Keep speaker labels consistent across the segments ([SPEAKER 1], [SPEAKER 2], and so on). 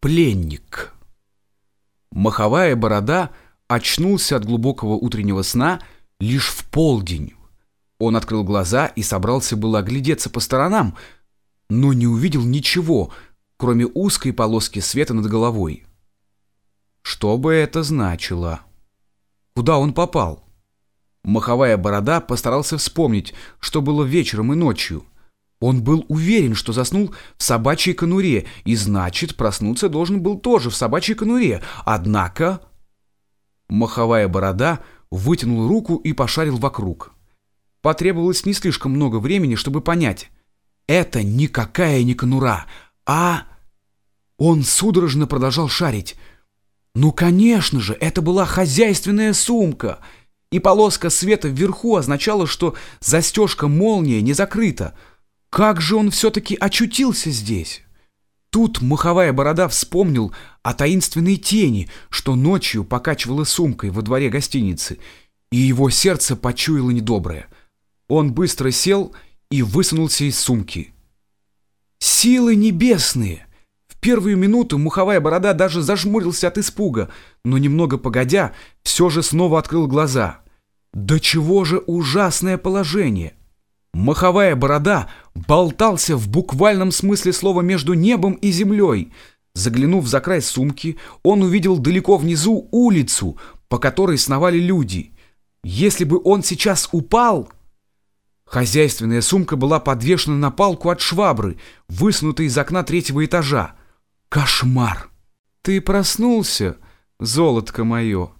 [SPEAKER 1] Пленник. Маховая борода очнулся от глубокого утреннего сна лишь в полдень. Он открыл глаза и собрался было оглядеться по сторонам, но не увидел ничего, кроме узкой полоски света над головой. Что бы это значило? Куда он попал? Маховая борода постарался вспомнить, что было вечером и ночью. Он был уверен, что заснул в собачьей конуре, и значит, проснуться должен был тоже в собачьей конуре. Однако... Маховая борода вытянул руку и пошарил вокруг. Потребовалось не слишком много времени, чтобы понять. Это никакая не конура, а... Он судорожно продолжал шарить. Ну, конечно же, это была хозяйственная сумка. И полоска света вверху означала, что застежка молнии не закрыта. Как же он все-таки очутился здесь? Тут маховая борода вспомнил о таинственной тени, что ночью покачивала сумкой во дворе гостиницы, и его сердце почуяло недоброе. Он быстро сел и высунулся из сумки. «Силы небесные!» В первую минуту муховая борода даже зажмурился от испуга, но немного погодя, все же снова открыл глаза. «Да чего же ужасное положение!» Маховая борода болтался в буквальном смысле слова между небом и землей. Заглянув за край сумки, он увидел далеко внизу улицу, по которой сновали люди. Если бы он сейчас упал... Хозяйственная сумка была подвешена на палку от швабры, высунутой из окна третьего этажа. Кошмар! «Ты проснулся, золотко мое?»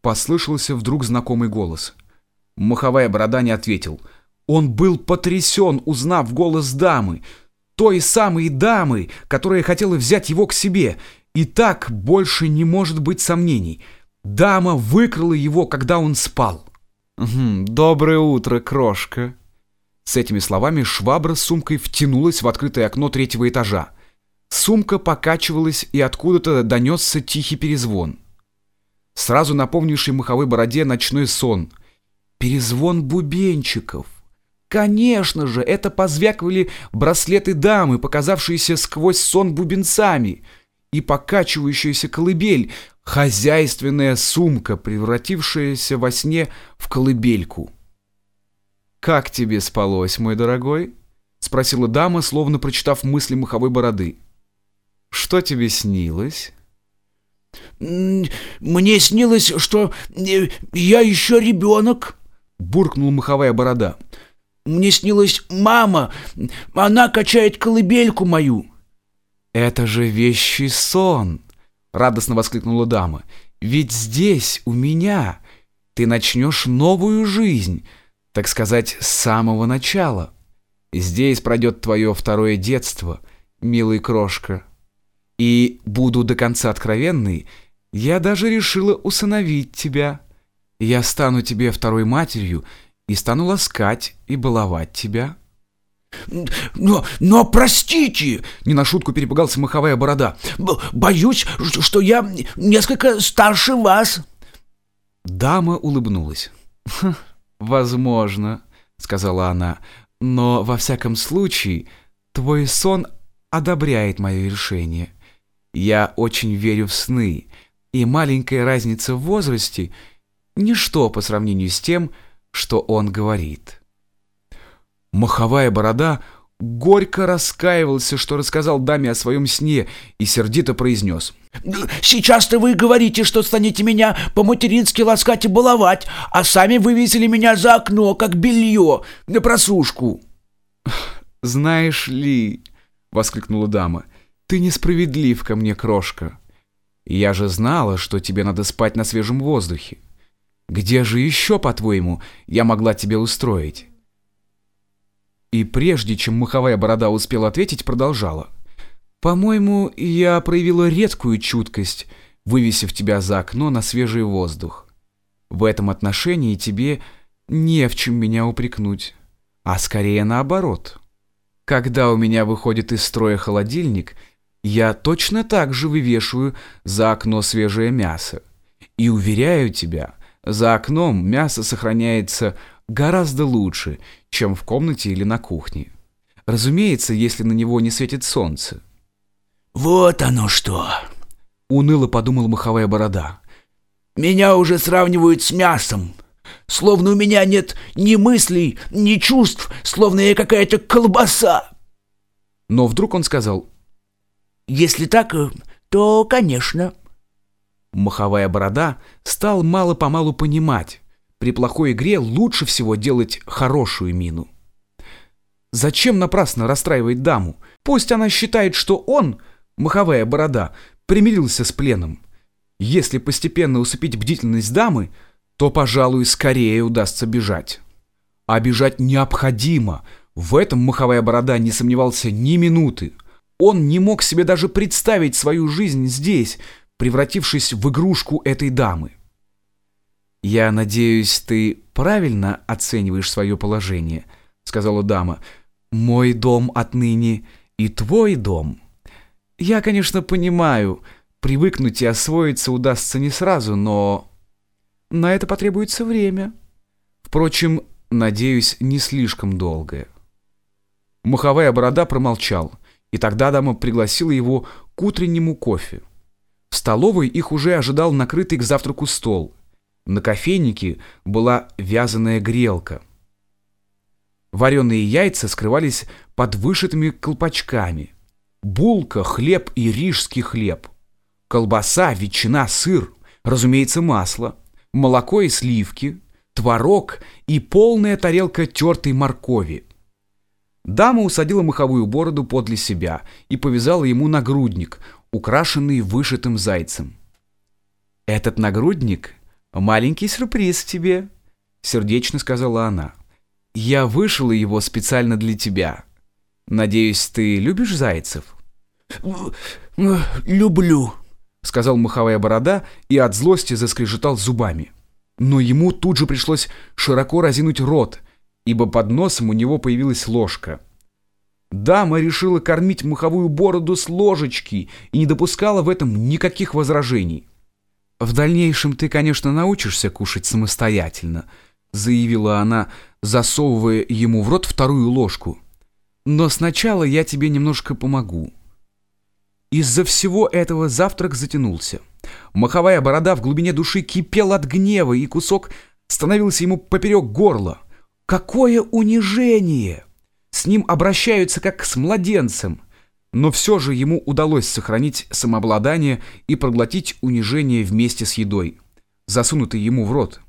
[SPEAKER 1] Послышался вдруг знакомый голос. Маховая борода не ответил — он был потрясен, узнав голос дамы, той самой дамы, которая хотела взять его к себе. И так больше не может быть сомнений. Дама выкрала его, когда он спал. «Доброе утро, крошка!» С этими словами швабра с сумкой втянулась в открытое окно третьего этажа. Сумка покачивалась, и откуда-то донесся тихий перезвон. Сразу напомнивший маховой бороде ночной сон. Перезвон бубенчиков. Конечно же, это позвякивали браслеты дамы, показавшиеся сквозь сон бубенцами, и покачивающаяся колыбель, хозяйственная сумка, превратившаяся во сне в колыбельку. «Как тебе спалось, мой дорогой?» — спросила дама, словно прочитав мысли маховой бороды. «Что тебе снилось?»
[SPEAKER 2] «Мне снилось, что э, я еще ребенок», — буркнул маховая борода. Мне снилась мама. Она качает колыбельку мою».
[SPEAKER 1] «Это же вещий сон!» — радостно воскликнула дама. «Ведь здесь, у меня, ты начнешь новую жизнь, так сказать, с самого начала. Здесь пройдет твое второе детство, милый крошка. И, буду до конца откровенной, я даже решила усыновить тебя. Я стану тебе второй матерью — и стану ласкать и баловать тебя».
[SPEAKER 2] «Но, но простите!» — не на шутку перепугался маховая борода. «Боюсь, что я несколько старше вас».
[SPEAKER 1] Дама улыбнулась. «Хм, «Возможно», — сказала она, — «но во всяком случае твой сон одобряет мое решение. Я очень верю в сны, и маленькая разница в возрасте — ничто по сравнению с тем, что он говорит. Маховая борода горько раскаивался, что рассказал даме о своем сне, и сердито произнес.
[SPEAKER 2] «Сейчас-то вы говорите, что станете меня по-матерински ласкать и баловать, а сами вывесили меня за окно, как белье, на просушку».
[SPEAKER 1] «Знаешь ли...» — воскликнула дама. «Ты несправедлив ко мне, крошка. Я же знала, что тебе надо спать на свежем воздухе. Где же еще, по-твоему, я могла тебе устроить?» И прежде чем маховая борода успела ответить, продолжала. «По-моему, я проявила редкую чуткость, вывесив тебя за окно на свежий воздух. В этом отношении тебе не в чем меня упрекнуть, а скорее наоборот. Когда у меня выходит из строя холодильник, я точно так же вывешиваю за окно свежее мясо. И уверяю тебя, за окном мясо сохраняется гораздо лучше, чем в комнате или на кухне. Разумеется, если на него не светит солнце.
[SPEAKER 2] Вот оно что!» — уныло подумала маховая борода. «Меня уже сравнивают с мясом. Словно у меня нет ни мыслей, ни чувств, словно я какая-то колбаса».
[SPEAKER 1] Но вдруг он сказал,
[SPEAKER 2] «Если так, то, конечно».
[SPEAKER 1] Маховая борода стал мало-помалу понимать, при плохой игре лучше всего делать хорошую мину. Зачем напрасно расстраивать даму? Пусть она считает, что он, маховая борода, примирился с пленом. Если постепенно усыпить бдительность дамы, то, пожалуй, скорее удастся бежать. А бежать необходимо. В этом маховая борода не сомневался ни минуты. Он не мог себе даже представить свою жизнь здесь, превратившись в игрушку этой дамы. «Я надеюсь, ты правильно оцениваешь свое положение», — сказала дама. «Мой дом отныне и твой дом. Я, конечно, понимаю, привыкнуть и освоиться удастся не сразу, но на это потребуется время. Впрочем, надеюсь, не слишком долгое». Маховая борода промолчал, и тогда дама пригласила его к утреннему кофе. В столовой их уже ожидал накрытый к завтраку стол. На кофейнике была вязаная грелка. Вареные яйца скрывались под вышитыми колпачками. Булка, хлеб и рижский хлеб. Колбаса, ветчина, сыр, разумеется, масло, молоко и сливки, творог и полная тарелка тертой моркови. Дама усадила маховую бороду подле себя и повязала ему нагрудник, украшенный вышитым зайцем. «Этот нагрудник — маленький сюрприз тебе», — сердечно сказала она. «Я вышила его специально для тебя. Надеюсь, ты любишь зайцев?»
[SPEAKER 2] «Люблю», —
[SPEAKER 1] сказал маховая борода и от злости заскрежетал зубами. Но ему тут же пришлось широко разинуть рот, ибо под носом у него появилась ложка — Дама решила кормить маховую бороду с ложечки и не допускала в этом никаких возражений. «В дальнейшем ты, конечно, научишься кушать самостоятельно», заявила она, засовывая ему в рот вторую ложку. «Но сначала я тебе немножко помогу». Из-за всего этого завтрак затянулся. Маховая борода в глубине души кипел от гнева, и кусок становился ему поперек горла. «Какое унижение!» С ним обращаются как с младенцем. Но все же ему удалось сохранить самообладание и проглотить унижение вместе с едой, засунутой ему в рот.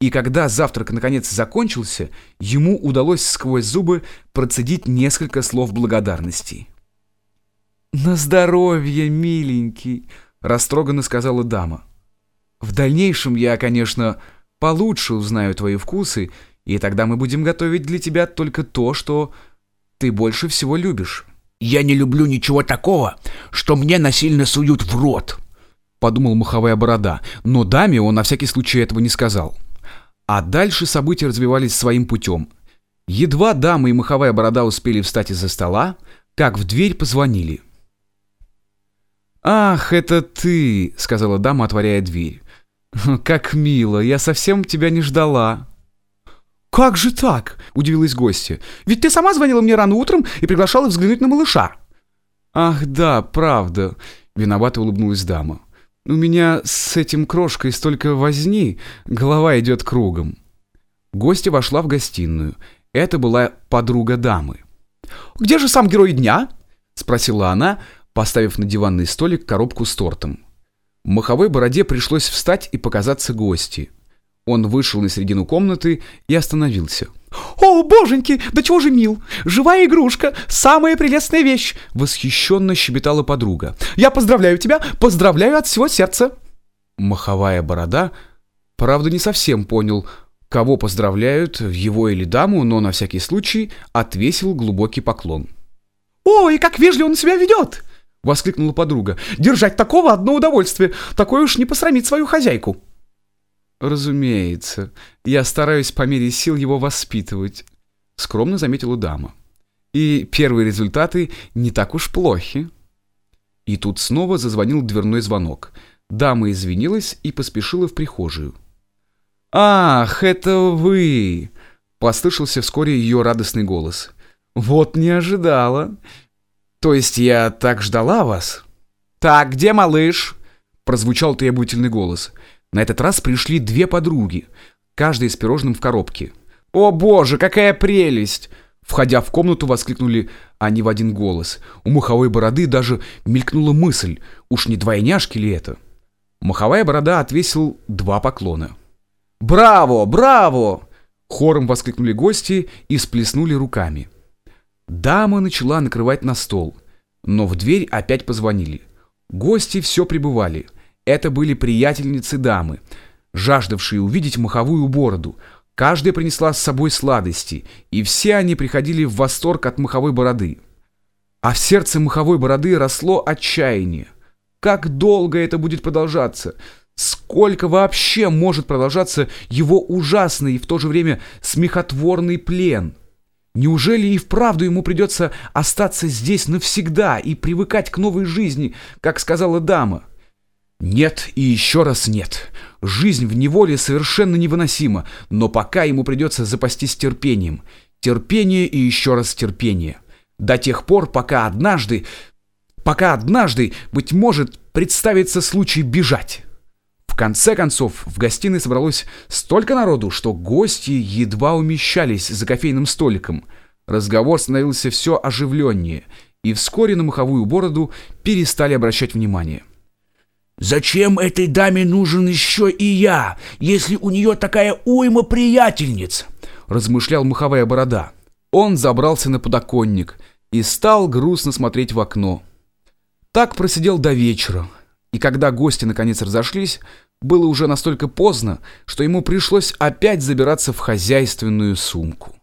[SPEAKER 1] И когда завтрак наконец закончился, ему удалось сквозь зубы процедить несколько слов благодарности. «На здоровье, миленький!» — растроганно сказала дама. «В дальнейшем я, конечно, получше узнаю твои вкусы и тогда мы будем готовить для тебя только то, что ты больше всего любишь».
[SPEAKER 2] «Я не люблю ничего такого, что мне насильно суют в рот», —
[SPEAKER 1] подумал маховая борода, но даме он на всякий случай этого не сказал. А дальше события развивались своим путем. Едва дама и маховая борода успели встать из-за стола, как в дверь позвонили. «Ах, это ты!» — сказала дама, отворяя дверь. «Как мило! Я совсем тебя не ждала!»
[SPEAKER 2] «Как же так?» — удивилась гостья. «Ведь ты сама звонила мне рано утром и приглашала взглянуть на малыша».
[SPEAKER 1] «Ах, да, правда», — виновато улыбнулась дама. «У меня с этим крошкой столько возни, голова идет кругом». Гостья вошла в гостиную. Это была подруга дамы.
[SPEAKER 2] «Где же сам герой дня?»
[SPEAKER 1] — спросила она, поставив на диванный столик коробку с тортом. Маховой бороде пришлось встать и показаться гости. Он вышел на середину комнаты и остановился.
[SPEAKER 2] «О, боженьки, да чего же мил! Живая игрушка, самая прелестная вещь!» Восхищенно щебетала подруга. «Я поздравляю тебя, поздравляю от всего сердца!»
[SPEAKER 1] Маховая борода, правда, не совсем понял, кого поздравляют, его или даму, но на всякий случай отвесил глубокий поклон.
[SPEAKER 2] «Ой, как вежливо он себя ведет!» — воскликнула подруга. «Держать такого одно удовольствие! Такое уж не посрамить свою хозяйку!»
[SPEAKER 1] «Разумеется. Я стараюсь по мере сил его воспитывать», — скромно заметила дама. «И первые результаты не так уж плохи». И тут снова зазвонил дверной звонок. Дама извинилась и поспешила в прихожую. «Ах, это вы!» — послышался вскоре ее радостный голос. «Вот не ожидала. То есть я так ждала вас?» «Так, где малыш?» — прозвучал требовательный голос. На этот раз пришли две подруги, каждая с пирожным в коробке. «О боже, какая прелесть!» Входя в комнату, воскликнули они в один голос. У муховой бороды даже мелькнула мысль, уж не двойняшки ли это? Маховая борода отвесил два поклона. «Браво! Браво!» Хором воскликнули гости и сплеснули руками. Дама начала накрывать на стол, но в дверь опять позвонили. Гости все прибывали. Это были приятельницы дамы, жаждавшие увидеть маховую бороду. Каждая принесла с собой сладости, и все они приходили в восторг от маховой бороды. А в сердце маховой бороды росло отчаяние. Как долго это будет продолжаться? Сколько вообще может продолжаться его ужасный и в то же время смехотворный плен? Неужели и вправду ему придется остаться здесь навсегда и привыкать к новой жизни, как сказала дама? Нет и еще раз нет. Жизнь в неволе совершенно невыносима, но пока ему придется запастись терпением. Терпение и еще раз терпение. До тех пор, пока однажды, пока однажды, быть может, представится случай бежать. В конце концов, в гостиной собралось столько народу, что гости едва умещались за кофейным столиком. Разговор становился все оживленнее, и вскоре на маховую бороду перестали обращать внимание.
[SPEAKER 2] «Зачем этой даме нужен еще и я, если у нее такая уйма приятельниц?»
[SPEAKER 1] — размышлял маховая борода. Он забрался на подоконник и стал грустно смотреть в окно. Так просидел до вечера, и когда гости наконец разошлись, было уже настолько поздно, что ему пришлось опять забираться в хозяйственную сумку.